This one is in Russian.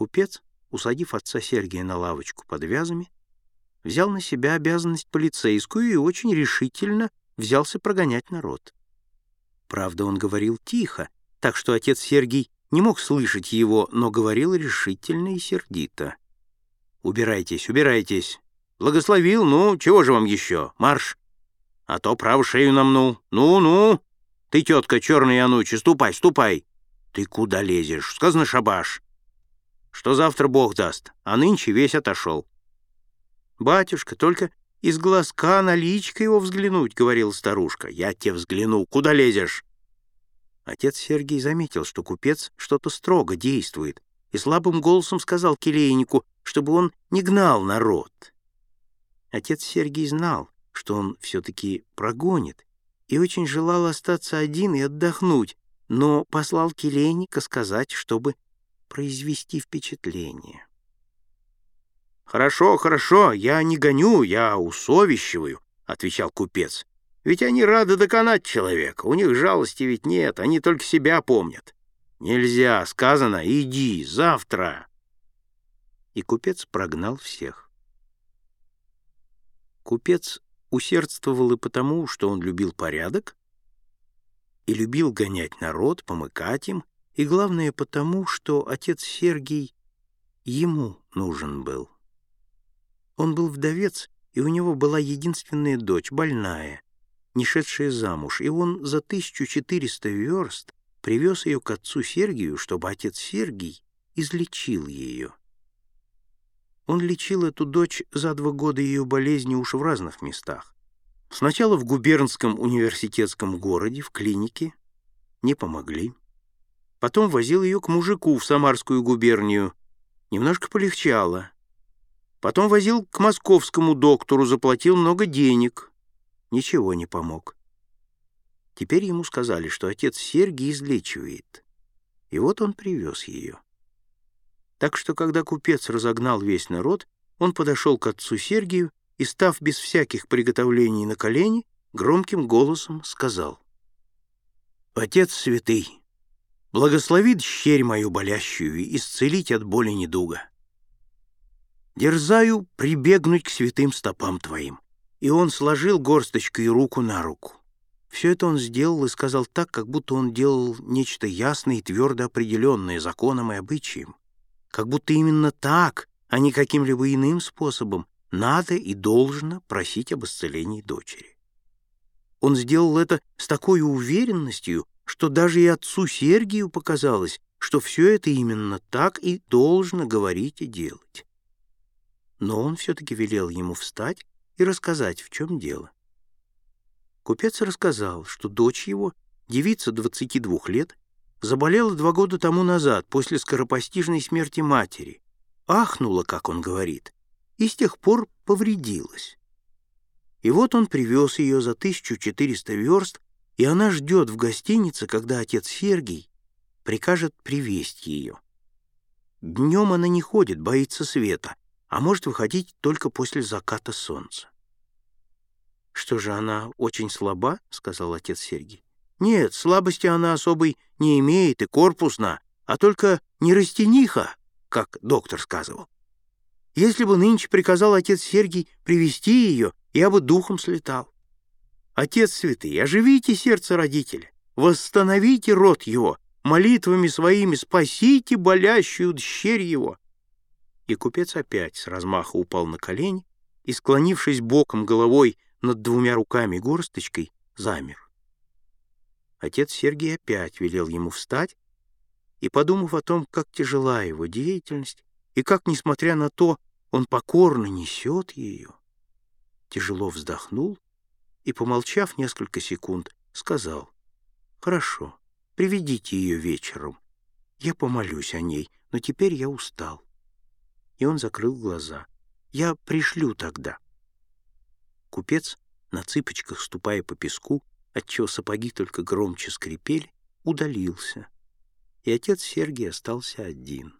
Купец, усадив отца Сергия на лавочку под вязами, взял на себя обязанность полицейскую и очень решительно взялся прогонять народ. Правда, он говорил тихо, так что отец Сергий не мог слышать его, но говорил решительно и сердито. «Убирайтесь, убирайтесь! Благословил, ну, чего же вам еще? Марш! А то право шею намнул. Ну-ну! Ты, тетка черная анучи, ступай, ступай! Ты куда лезешь? Сказано шабаш! Что завтра Бог даст, а нынче весь отошел. Батюшка, только из глазка на личко его взглянуть, — говорила старушка. Я тебе взгляну. Куда лезешь? Отец Сергий заметил, что купец что-то строго действует, и слабым голосом сказал келейнику, чтобы он не гнал народ. Отец Сергий знал, что он все-таки прогонит, и очень желал остаться один и отдохнуть, но послал келейника сказать, чтобы произвести впечатление. «Хорошо, хорошо, я не гоню, я усовещиваю», — отвечал купец. «Ведь они рады доконать человека, у них жалости ведь нет, они только себя помнят. Нельзя, сказано, иди, завтра». И купец прогнал всех. Купец усердствовал и потому, что он любил порядок, и любил гонять народ, помыкать им, и, главное, потому, что отец Сергий ему нужен был. Он был вдовец, и у него была единственная дочь, больная, не шедшая замуж, и он за 1400 верст привез ее к отцу Сергию, чтобы отец Сергий излечил ее. Он лечил эту дочь за два года ее болезни уж в разных местах. Сначала в губернском университетском городе, в клинике, не помогли. Потом возил ее к мужику в Самарскую губернию. Немножко полегчало. Потом возил к московскому доктору, заплатил много денег. Ничего не помог. Теперь ему сказали, что отец Сергий излечивает. И вот он привез ее. Так что, когда купец разогнал весь народ, он подошел к отцу Сергию и, став без всяких приготовлений на колени, громким голосом сказал. «Отец святый, благослови дщерь мою болящую и исцелить от боли недуга дерзаю прибегнуть к святым стопам твоим». И он сложил горсточкой руку на руку. Все это он сделал и сказал так, как будто он делал нечто ясное и твердо определенное законом и обычаем. Как будто именно так, а не каким-либо иным способом, надо и должно просить об исцелении дочери. Он сделал это с такой уверенностью, что даже и отцу Сергию показалось, что все это именно так и должно говорить и делать но он все-таки велел ему встать и рассказать, в чем дело. Купец рассказал, что дочь его, девица 22 лет, заболела два года тому назад после скоропостижной смерти матери, ахнула, как он говорит, и с тех пор повредилась. И вот он привез ее за 1400 верст, и она ждет в гостинице, когда отец Сергий прикажет привезти ее. Днем она не ходит, боится света, а может выходить только после заката солнца. «Что же, она очень слаба?» — сказал отец Сергий. «Нет, слабости она особой не имеет и корпусна, а только не растениха, как доктор сказывал. Если бы нынче приказал отец Сергий привести ее, я бы духом слетал. Отец святый, оживите сердце родителя, восстановите род его, молитвами своими спасите болящую дщерь его, и купец опять с размаха упал на колени и, склонившись боком головой над двумя руками горсточкой, замер. Отец Сергий опять велел ему встать, и, подумав о том, как тяжела его деятельность, и как, несмотря на то, он покорно несет ее, тяжело вздохнул и, помолчав несколько секунд, сказал, «Хорошо, приведите ее вечером. Я помолюсь о ней, но теперь я устал и он закрыл глаза. «Я пришлю тогда». Купец, на цыпочках ступая по песку, отчего сапоги только громче скрипели, удалился, и отец Сергий остался один.